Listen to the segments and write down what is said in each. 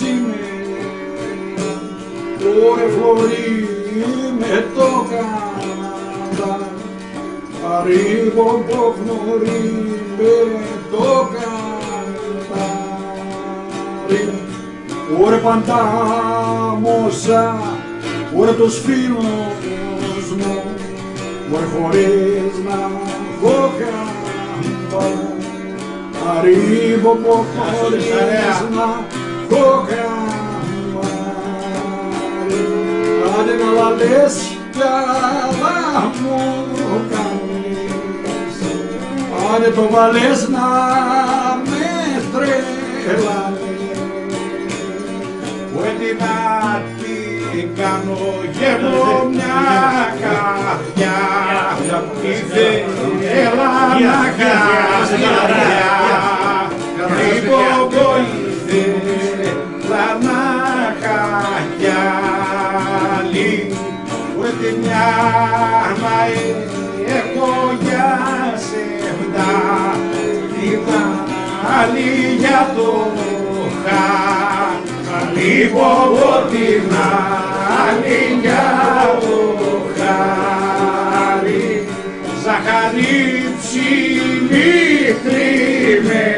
μωρέ σήμερα Ωρε φλωρί με το Καναδά Arrivo το γνωρί με το Καναδάρι Ωρε παντάμωσα, ωρε τους φίλους μου Ωρε χωρίς να έχω καμπά Arrivo po χωρίς να έχω καμπά Άντε να λαλές κι άλλα μου κάνεις. Άντε το βάλες να με τρελάνεις. Πού να τι κάνω γεμώ μια καρδιά. Ήθελα να καρδιά Ούτε μια μα έχω για σεβδά Την άλλη για το χάλι Πω την άλλη για το χάλι Ζαχαρή ψηλή κρυμμένη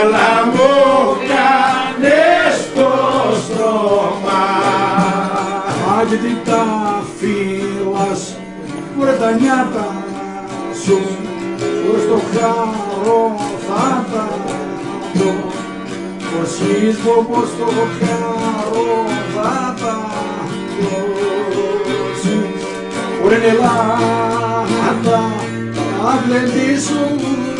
κι άλλα μου κάνες το στρώμα. Άντε τι τα φύλας, βρε τα νιάτα σου. Πως το χαρό θα τα δω. Πως ίσβω πως το χαρό θα τα δώσεις. Ωραία Ελλάδα, να γλεντήσουν